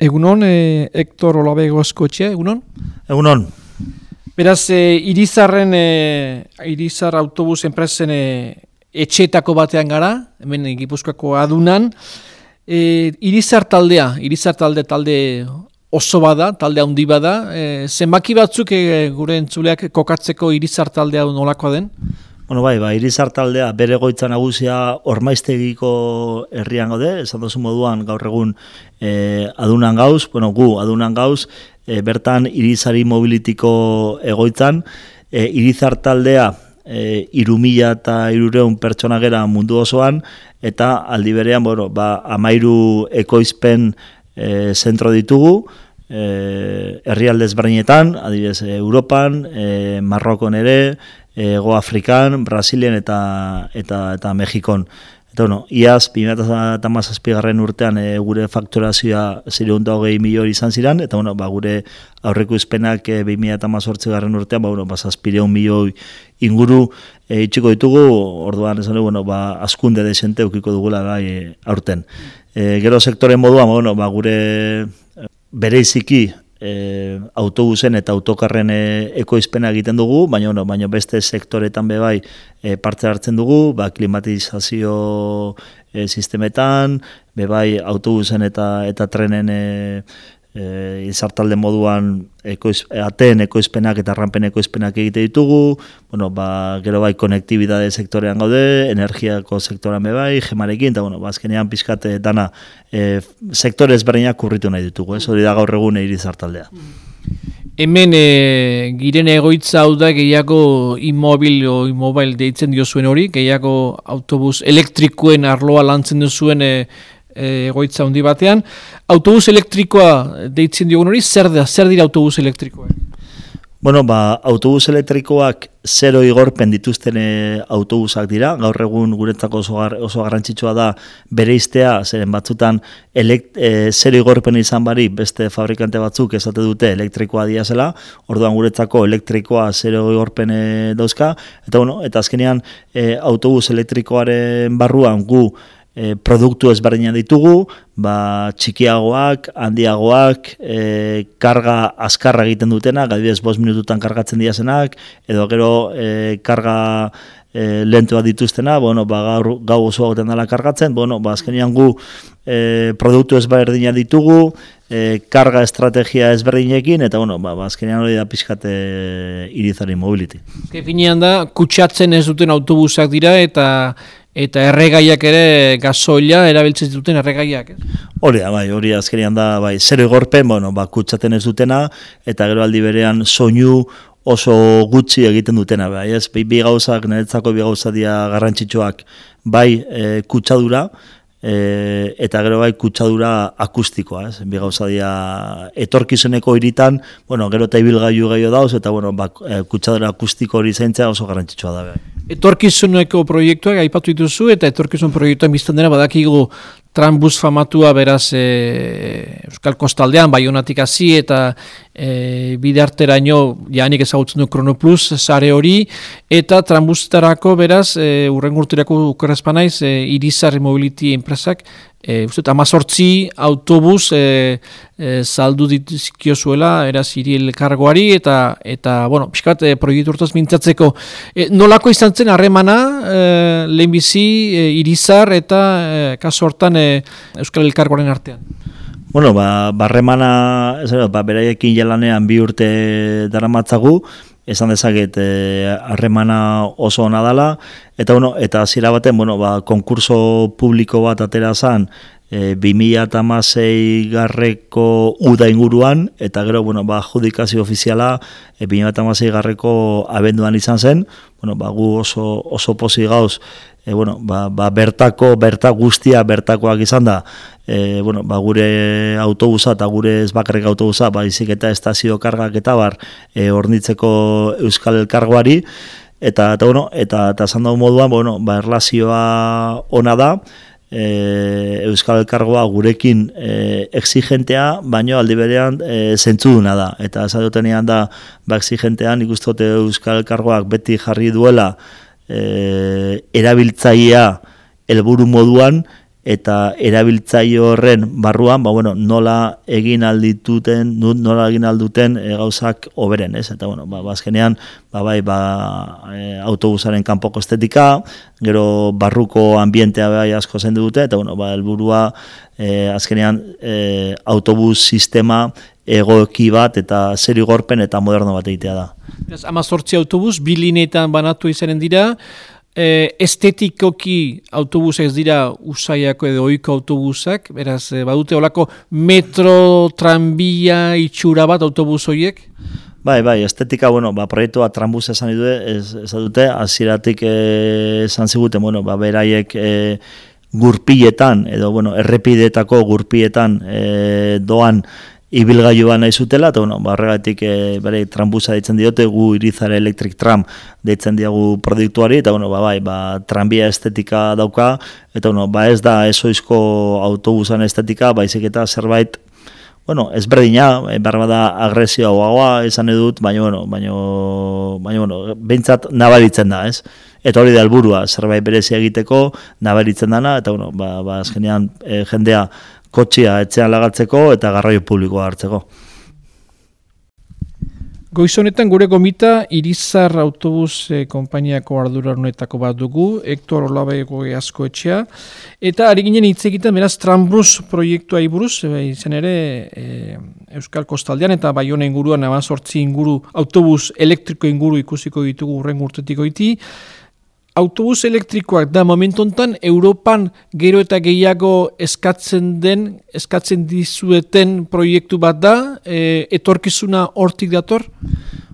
Egunon, e, Hector Olabego Eskotxe, egunon? Egunon. Beraz, e, Irizarren, e, Irizar autobus enpresen e, etxetako batean gara, hemen Gipuzkoako adunan. E, Irizar taldea, Irizar talde talde oso bada, talde handi bada. E, zenbaki batzuk e, gure entzuleak kokatzeko Irizar taldea nolakoa den? Bueno, bai, bai, irizar taldea bere goitza nagusia ormaiztegiko herrian gaude, esan duzu moduan gaur egun e, adunan gauz, bueno, gu adunan gauz, e, bertan irizari mobilitiko egoitzan, e, irizar taldea e, irumila eta irureun pertsona gera mundu osoan, eta aldi berean, bueno, ba, amairu ekoizpen e, zentro ditugu, e, herrialde ezberdinetan, adibidez Europan, e, Marrokon ere, Ego Afrikan, Brasilien eta eta eta Mexikon. Eta bueno, iaz 2017 garren urtean e, gure fakturazioa 620 milioi izan ziren eta bueno, ba, gure aurreko izpenak e, 2018 garren urtean, ba bueno, ba 700 milioi inguru e, itxiko ditugu, orduan esan bueno, ba askunde desente ukiko dugula bai e, aurten. E, gero sektore moduan, ba, bueno, ba, gure bereiziki e, autobusen eta autokarren e, ekoizpena egiten dugu, baina no, baina beste sektoretan be bai e, parte hartzen dugu, ba, klimatizazio e, sistemetan, be bai autobusen eta eta trenen e, e, izartalde moduan ekoiz, aten ekoizpenak eta rampen ekoizpenak egite ditugu, bueno, ba, gero bai konektibidade sektorean gaude, energiako sektorean be bai, gemarekin, eta bueno, ba, azkenean pizkate dana e, sektore ezberdinak kurritu nahi ditugu, ez hori da gaur egun egin izartaldea. Hemen e, giren egoitza hau da gehiago immobil o immobil deitzen dio zuen hori, gehiago autobus elektrikoen arloa lantzen duzuen E, egoitza handi batean. Autobus elektrikoa deitzen diogun hori, zer da, zer dira autobus elektrikoa? Bueno, ba, autobus elektrikoak zero igorpen dituzten e, autobusak dira, gaur egun guretzako oso, gar, oso garrantzitsua da bere iztea, zeren batzutan elekt, e, zero igorpen izan bari beste fabrikante batzuk esate dute elektrikoa diazela, orduan guretzako elektrikoa zero igorpen dauzka, eta, bueno, eta azkenean e, autobus elektrikoaren barruan gu e, produktu ezberdinak ditugu, ba, txikiagoak, handiagoak, e, karga azkarra egiten dutena, gadibidez 5 minututan kargatzen diazenak, edo gero e, karga e, lentua dituztena, bueno, ba, gaur, gau oso gauten dela kargatzen, bueno, ba, azkenian gu e, produktu ezberdinak ditugu, e, karga estrategia ezberdinekin, eta bueno, ba, ba azkenean hori da pixkate irizari mobility. Finean da, kutsatzen ez duten autobusak dira, eta eta erregaiak ere gasoila erabiltzen duten erregaiak. Hori da, bai, hori azkenean da, bai, zero egorpen, bueno, ba, kutsaten ez dutena, eta gero aldi berean soinu oso gutxi egiten dutena, bai, ez, bi, bi gauzak, niretzako bi gauza dia garrantzitsuak, bai, e, kutsadura, e, eta gero bai kutsadura akustikoa, ez? Bi gauza dira etorkizuneko hiritan, bueno, gero eta ibilgailu gaio dauz eta bueno, ba, e, kutsadura akustiko hori zaintzea oso garrantzitsua da bai. Etorkizuneko proiektuak aipatu dituzu eta etorkizun proiektuak biztan dena badakigu Trambus famatua beraz e, Euskal Kostaldean, Baionatik hasi eta e, bide arteraino janik ezagutzen du Kronoplus sare hori, eta Trambustarako beraz, e, urren urterako ukerazpanaiz, e, Irizar Mobility enpresak, e, uste, amazortzi autobus e, e, saldu dituzkio zuela, eraz iri kargoari, eta, eta bueno, pixkat, e, proiektu urtaz mintzatzeko. E, nolako izan zen harremana, e, lehenbizi, e, Irizar, eta e, kaso hortan e, Euskal Elkargoaren artean? Bueno, ba, barremana, ez ba, beraiekin jalanean bi urte daramatzagu, esan dezaket eh, harremana oso ona dela eta bueno, eta hasiera baten, bueno, ba, konkurso publiko bat atera zen e, 2016 garreko uda inguruan eta gero bueno, ba, judikazio ofiziala e, 2016 garreko abenduan izan zen, bueno, ba, gu oso, oso posi gauz e, bueno, ba, ba, bertako, berta guztia bertakoak izan da, e, bueno, ba, gure autobusa eta gure ez bakarrik autobusa, ba, izik eta estazio kargak eta bar, e, ornitzeko Euskal Elkargoari, eta, eta, bueno, eta, eta zan moduan, bueno, ba, erlazioa ona da, e, Euskal Elkargoa gurekin e, exigentea, baino aldi berean e, zentzuduna da. Eta esadotenean da, ba, exigentean ikustote Euskal Elkargoak beti jarri duela, e, erabiltzailea helburu moduan eta erabiltzaile horren barruan, ba, bueno, nola egin aldituten, nola egin alduten e, gauzak oberen, ez? Eta, bueno, ba, bazkenean, ba, bai, ba, e, autobusaren kanpoko estetika, gero barruko ambientea bai asko zen dute, eta, bueno, ba, elburua, e, azkenean, e, autobus sistema egoki bat eta zeri gorpen eta moderno bat egitea da. Ama sortzi autobus, bilineetan banatu izanen dira, e, estetikoki autobusek dira usaiako edo oiko autobusak, beraz, e, badute olako metro, tranbia, itxura bat autobus horiek? Bai, bai, estetika, bueno, ba, proiektua tranbuz esan dute, ez, ez dute, aziratik eh, esan zigute, bueno, ba, beraiek e, gurpietan, edo, bueno, errepidetako gurpietan e, doan ibilgailua nahi zutela, eta bueno, barregatik e, bere trambusa deitzen diote, gu irizare electric tram deitzen diagu produktuari, eta bueno, ba, bai, ba, tranbia estetika dauka, eta bueno, ba, ez da esoizko autobusan estetika, baizik eta zerbait, bueno, ez berdina, e, behar bada agresio hau esan edut, baina, bueno, baina, baina, bueno, behintzat nabaritzen da, ez? Eta hori da helburua zerbait berezia egiteko, nabaritzen dana, eta bueno, ba, ba, azkenean e, jendea kotxia etxean lagatzeko eta garraio publikoa hartzeko. Goizonetan gure gomita Irizar autobus e, konpainiako ardurarunetako bat dugu, Hector Olabego asko etxea, eta ari ginen hitz egiten beraz Trambrus proiektua iburuz, e, izan ere e, Euskal Kostaldean eta Baiona inguruan sortzi inguru autobus elektriko inguru ikusiko ditugu urren urtetiko iti, autobus elektrikoak da momentu honetan Europan gero eta gehiago eskatzen den, eskatzen dizueten proiektu bat da, e, etorkizuna hortik dator?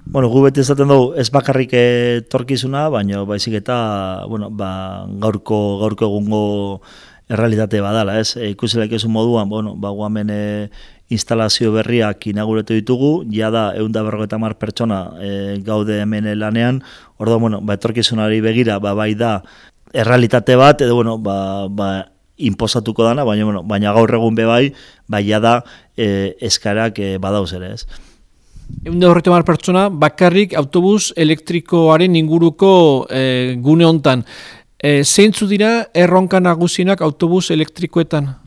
Bueno, gu beti esaten dugu ez bakarrik etorkizuna, baina baizik eta bueno, ba, gaurko, gaurko egungo errealitate badala, ez? E, ezu moduan, bueno, ba, guamen e, instalazio berriak inaguratu ditugu, ja da, egun da berrogeta mar pertsona e, gaude hemen lanean, ordo, bueno, ba, etorkizunari begira, ba, bai da, errealitate bat, edo, bueno, ba, ba, imposatuko dana, baina, bueno, baina gaur egun be bai, bai da, e, eskarak e, badauz ere, ez? Egun horretu pertsona, bakarrik autobus elektrikoaren inguruko e, gune hontan. E, zeintzu dira erronka nagusienak autobus elektrikoetan?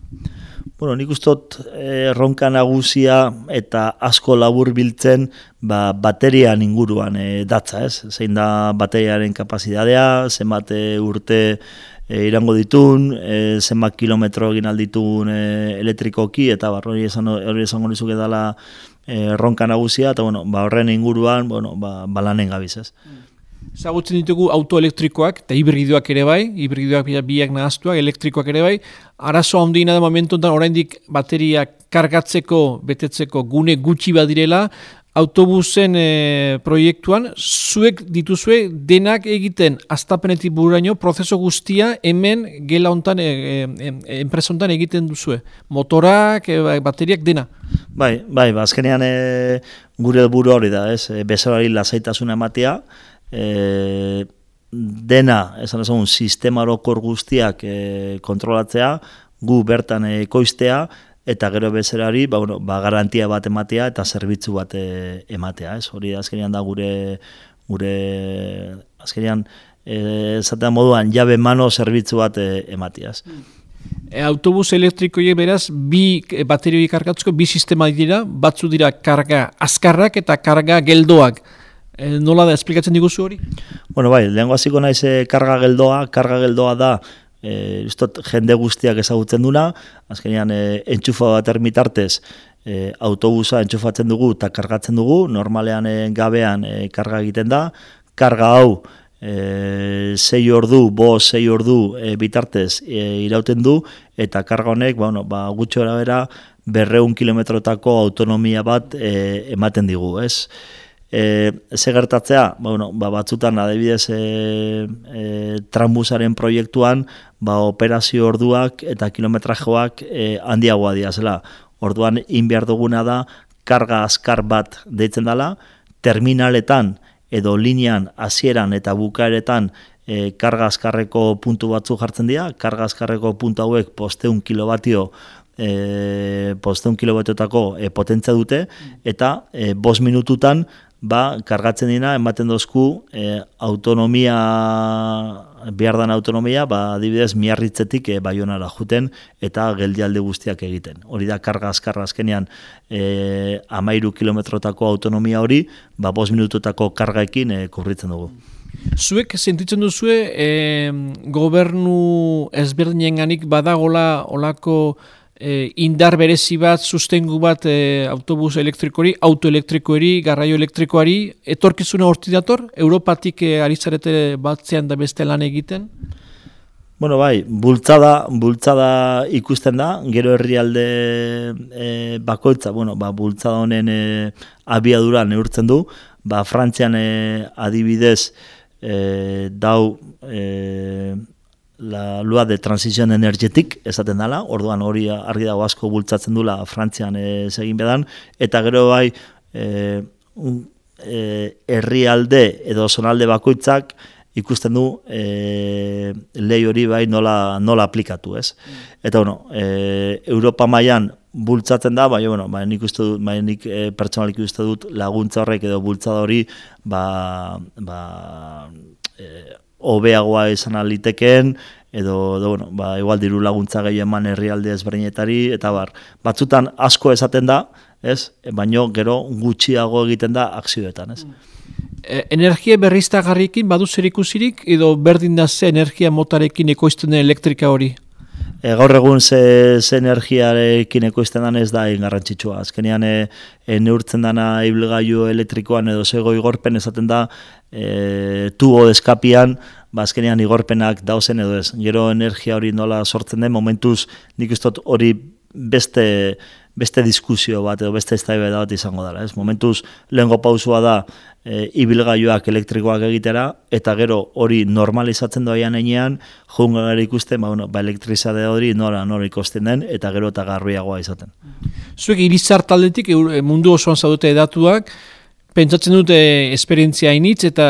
Bueno, nik ustot erronka nagusia eta asko labur biltzen ba, baterian inguruan e, datza, ez? Zein da bateriaren kapazitatea, zenbat urte e, irango ditun, e, zenbat kilometro egin alditun e, elektrikoki, eta barro hori esan, hori esango nizuke dela erronka nagusia, eta bueno, ba, horren inguruan, bueno, ba, balanen gabiz, ez? Mm. Zagutzen ditugu autoelektrikoak eta hibridoak ere bai, hibridoak biak nahaztuak, elektrikoak ere bai. Arazo handiena da momentu enten oraindik bateria kargatzeko, betetzeko gune gutxi badirela, autobusen e, proiektuan, zuek dituzue denak egiten astapenetik bururaino, prozeso guztia hemen gela hontan, e, e, enpresa hontan egiten duzue. Motorak, e, bateriak, dena. Bai, bai, ba, azkenean e, gure buru hori da, ez, e, bezalari lasaitasuna ematea, e, dena, esan ezagun, sistema orokor guztiak e, kontrolatzea, gu bertan ekoiztea, eta gero bezerari ba, bueno, ba, garantia bat ematea eta zerbitzu bat e, ematea. Ez? Hori azkenean da gure, gure azkenean, e, zatean moduan, jabe mano zerbitzu bat e, emateaz. E, autobus elektrikoiek beraz, bi baterioi kargatzeko, bi sistema dira, batzu dira karga azkarrak eta karga geldoak. E, nola da, esplikatzen diguzu hori? Bueno, bai, lehenko hasiko naiz eh, karga geldoa, karga geldoa da, e, jende guztiak ezagutzen duna, azkenean e, entxufa bat ermitartez, e, autobusa entxufatzen dugu eta kargatzen dugu, normalean e, gabean e, karga egiten da, karga hau, e, sei ordu, bo sei ordu e, bitartez e, irauten du, eta karga honek, bueno, ba, gutxo bera, berreun kilometrotako autonomia bat e, ematen digu, ez? E, ze gertatzea, bueno, ba, batzutan adibidez e, e, trambusaren proiektuan ba, operazio orduak eta kilometrajoak e, handiagoa diazela. Orduan, inbiar duguna da, karga azkar bat deitzen dela, terminaletan edo linean hasieran eta bukaeretan e, karga azkarreko puntu batzu jartzen dira, karga azkarreko puntu hauek posteun kilobatio e, posteun kilobatioetako e, potentzia dute, eta e, bos minututan ba, kargatzen dina, ematen dozku, e, autonomia, behar dan autonomia, ba, adibidez, miarritzetik e, baionara juten, eta geldialde guztiak egiten. Hori da, karga azkarra azkenean, e, amairu kilometrotako autonomia hori, ba, bos minututako kargaekin e, kurritzen dugu. Zuek sentitzen duzue e, gobernu ezberdinenganik badagola olako e, indar berezi bat, sustengu bat e, autobus elektrikori, autoelektrikoari, garraio elektrikoari, etorkizuna horti dator, Europatik e, arizarete batzean da beste lan egiten? Bueno, bai, bultzada, bultzada ikusten da, gero herrialde e, bakoitza, bueno, ba, bultzada honen e, abiadura neurtzen du, ba, Frantzian e, adibidez e, dau e, la lua de transición energetik esaten dela, orduan hori argi dago asko bultzatzen dula Frantzian ez egin bedan, eta gero bai e, un, e, herrialde edo zonalde bakoitzak ikusten du e, lei hori bai nola, nola aplikatu, ez? Eta bueno, e, Europa mailan bultzatzen da, bai, bueno, bai, nik uste dut, bai, nik e, pertsonalik uste dut laguntza horrek edo bultzada hori, ba, ba, e, hobeagoa izan alitekeen, edo, edo bueno, ba, igual diru laguntza gehi eman herrialde ezberdinetari, eta bar, batzutan asko esaten da, ez, baino gero gutxiago egiten da akzioetan, ez. E, energia berriztagarriekin badu zer ikusirik, edo berdin da ze energia motarekin ekoizten elektrika hori? E, gaur egun ze, ze energiarekin ekoizten dan ez da ingarrantzitsua. Azkenean e, e, neurtzen dana ibilgailu elektrikoan edo zego igorpen esaten da e, tubo deskapian, ba, azkenean igorpenak dauzen edo ez. Gero energia hori nola sortzen den, momentuz nik ustot hori beste beste diskusio bat edo beste eztabaida bat izango dela, ez? Momentuz lehengo pausua da e, ibilgailuak elektrikoak egitera eta gero hori normalizatzen doaian heinean joan gara ikusten, ba bueno, ba elektrizade hori nola nola ikosten den eta gero eta garbiagoa izaten. Zuek irizar taldetik mundu osoan zaudete edatuak pentsatzen dute esperientzia initz eta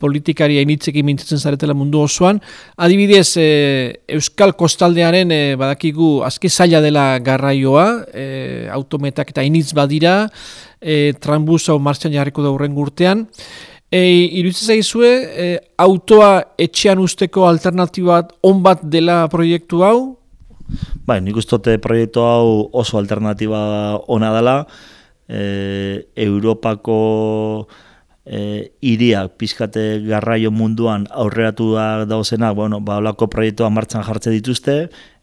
politikari hainitzekin mintzatzen zaretela mundu osoan. Adibidez, e, Euskal Kostaldearen e, badakigu azke zaila dela garraioa, e, autometak eta hainitz badira, e, tranbus hau martxan jarriko da urren gurtean. E, Iruditzen zaizue, e, autoa etxean usteko alternatibat on bat dela proiektu hau? Bai, nik ustote proiektu hau oso alternatiba ona dela. E, Europako e, iriak pizkate garraio munduan aurreratu dauzenak, bueno, ba, olako proiektua martxan jartze dituzte,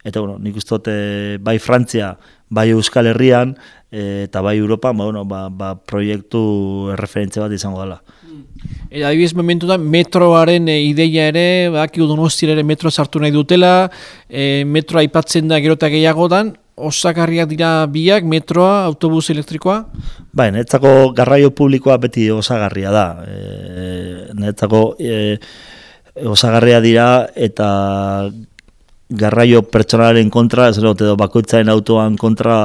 eta bueno, nik uste dute bai Frantzia, bai Euskal Herrian, e, eta bai Europa, ba, bueno, ba, ba, proiektu referentzia bat izango dela. Eta adibidez momentu da, metroaren e, ideia ere, baki udonostir ere metro sartu nahi dutela, e, metroa aipatzen da gerota gehiago dan, osagarriak dira biak, metroa, autobus elektrikoa? Bai, netzako garraio publikoa beti osagarria da. E, netzako e, osagarria dira eta garraio pertsonaren kontra, ez dut, edo bakoitzaren autoan kontra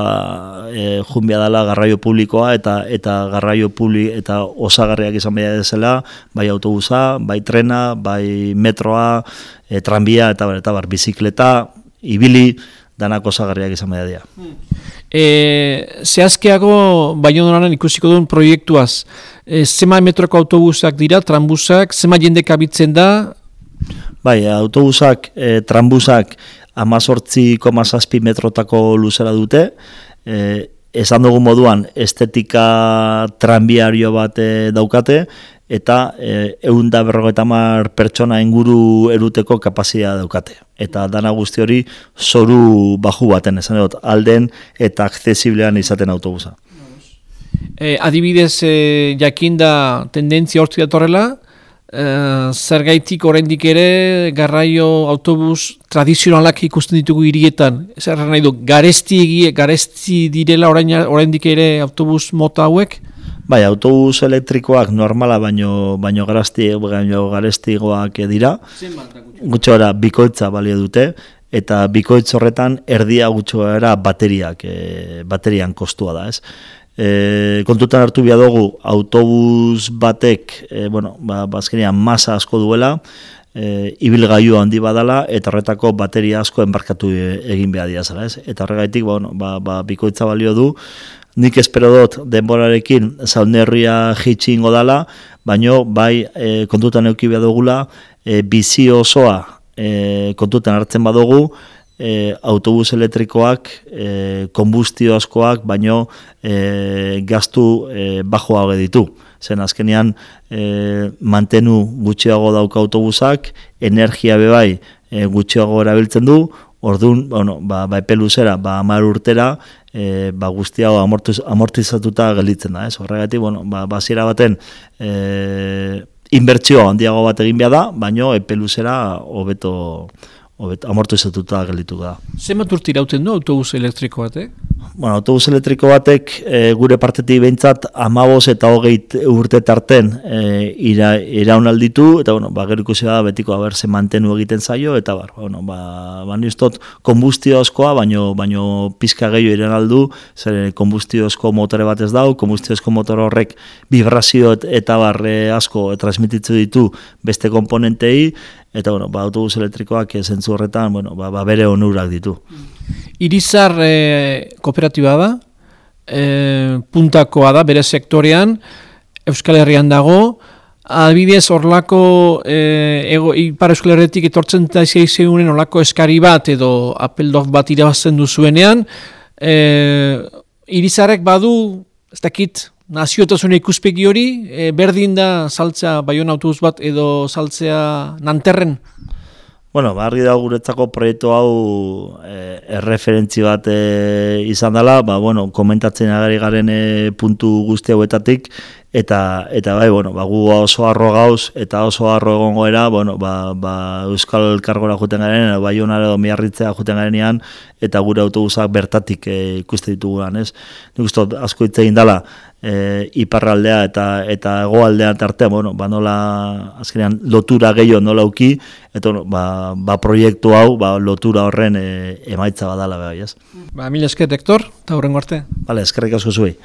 e, junbia dela garraio publikoa eta eta garraio publi eta osagarriak izan behar dezela, bai autobusa, bai trena, bai metroa, e, tranbia eta, eta bar, bizikleta, ibili, danak osagarriak izan behar dira. E, zehazkeago baionaren ikusiko duen proiektuaz, e, zema metroko autobusak dira, tranbusak, zema jende kabitzen da? Bai, autobusak, e, tranbusak amazortzi komazazpi metrotako luzera dute, e, esan dugu moduan estetika tranbiario bat e, daukate, eta e, egun da berrogeta mar pertsona inguru eruteko kapazia daukate. Eta dana guzti hori zoru baju baten, esan dut, alden eta akzesiblean izaten autobusa. E, adibidez, e, jakinda tendentzia hortzik datorrela, e, zer gaitik oraindik ere garraio autobus tradizionalak ikusten ditugu hirietan. Zer nahi du, garesti, garesti direla oraindik ere autobus mota hauek? Bai, autobus elektrikoak normala baino baino garasti baino garestigoak dira. Gutxora bikoitza balio dute eta bikoitz horretan erdia gutxora bateriak e, baterian kostua da, ez? E, kontutan hartu bia dugu autobus batek, e, bueno, ba bazkenean masa asko duela, e, ibilgailu handi badala eta horretako bateria asko enbarkatu egin behar dira ez? Eta horregaitik, ba, bueno, ba, ba, bikoitza balio du, nik espero dut denborarekin zaunderria jitsi ingo dala, baino bai e, kontutan euki dugula, e, bizi osoa e, kontutan hartzen badugu, e, autobus elektrikoak, e, konbustio askoak, baino e, gaztu e, bajoa ditu. Zen azkenean e, mantenu gutxiago dauka autobusak, energia bebai e, gutxiago erabiltzen du, Orduan, bueno, ba, ba epeluzera, ba, amar urtera, e, ba, guztiago amortiz, amortizatuta gelitzen da, ez? Horregatik, bueno, ba, basiera baten e, inbertsioa handiago bat egin behar da, baino epeluzera hobeto amortizatuta gelditu da. Zenbat urte irauten du autobus elektriko batek? Bueno, autobus elektriko batek e, gure partetik behintzat amaboz eta hogeit urte tarten e, ira, iraun alditu, eta bueno, ba, gero ikusi da betiko haber ze mantenu egiten zaio, eta bar, bueno, ba, ba nistot konbustiozkoa, baino, baino pizka gehiago iran aldu, zer konbustiozko motore bat ez dau, konbustiozko motor horrek vibrazio eta barre asko transmititzu ditu beste komponentei, eta bueno, ba, autobus elektrikoak zentzu horretan bueno, ba, ba bere onurak ditu. Irizar e, kooperatiba da, e, puntakoa da bere sektorean, Euskal Herrian dago, Adibidez, orlako e, ipar euskal herretik etortzen da izan orlako eskari bat edo apeldof bat irabazten duzuenean, e, irizarek badu, ez dakit, naziotasuna ikuspegi hori, e, berdin da saltzea baion autobus bat edo saltzea nanterren? Bueno, barri da guretzako proiektu hau e, erreferentzi bat e, izan dela, ba, bueno, komentatzen agari garen e, puntu guzti hauetatik, eta eta bai bueno ba gu oso arro gauz eta oso arro egongo era bueno ba, ba euskal kargora joten garen bai ona edo miarritzea joten garenean eta gure autobusak bertatik e, ikuste dituguan ez? Nik uste asko hitz egin dela e, iparraldea eta eta hegoaldean tartea bueno ba nola azkenean lotura gehiago nola uki eta ba, ba proiektu hau ba lotura horren e, emaitza badala bai ez? Ba mil esker Hector ta horrengo arte. Vale eskerrik asko zuei